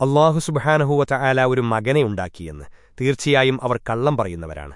അള്ളാഹു സുബഹാനഹുവ ആല ഒരു മകനെ ഉണ്ടാക്കിയെന്ന് തീർച്ചയായും അവർ കള്ളം പറയുന്നവരാണ്.